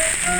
Thank you.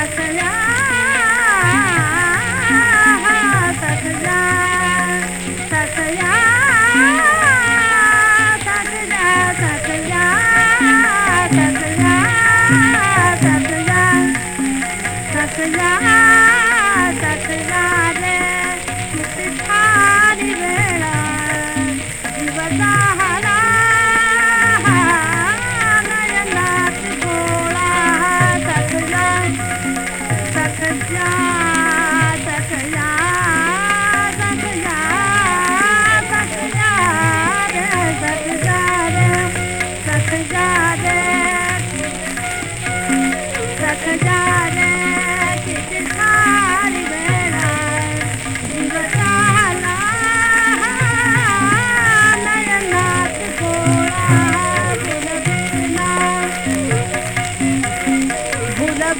Gracias.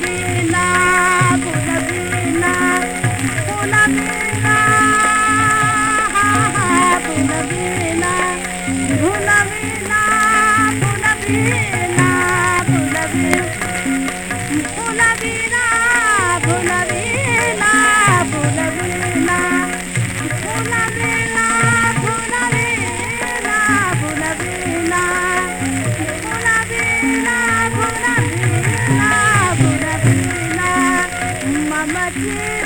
Kulabina, Kulabina, Kulabina. Brasil!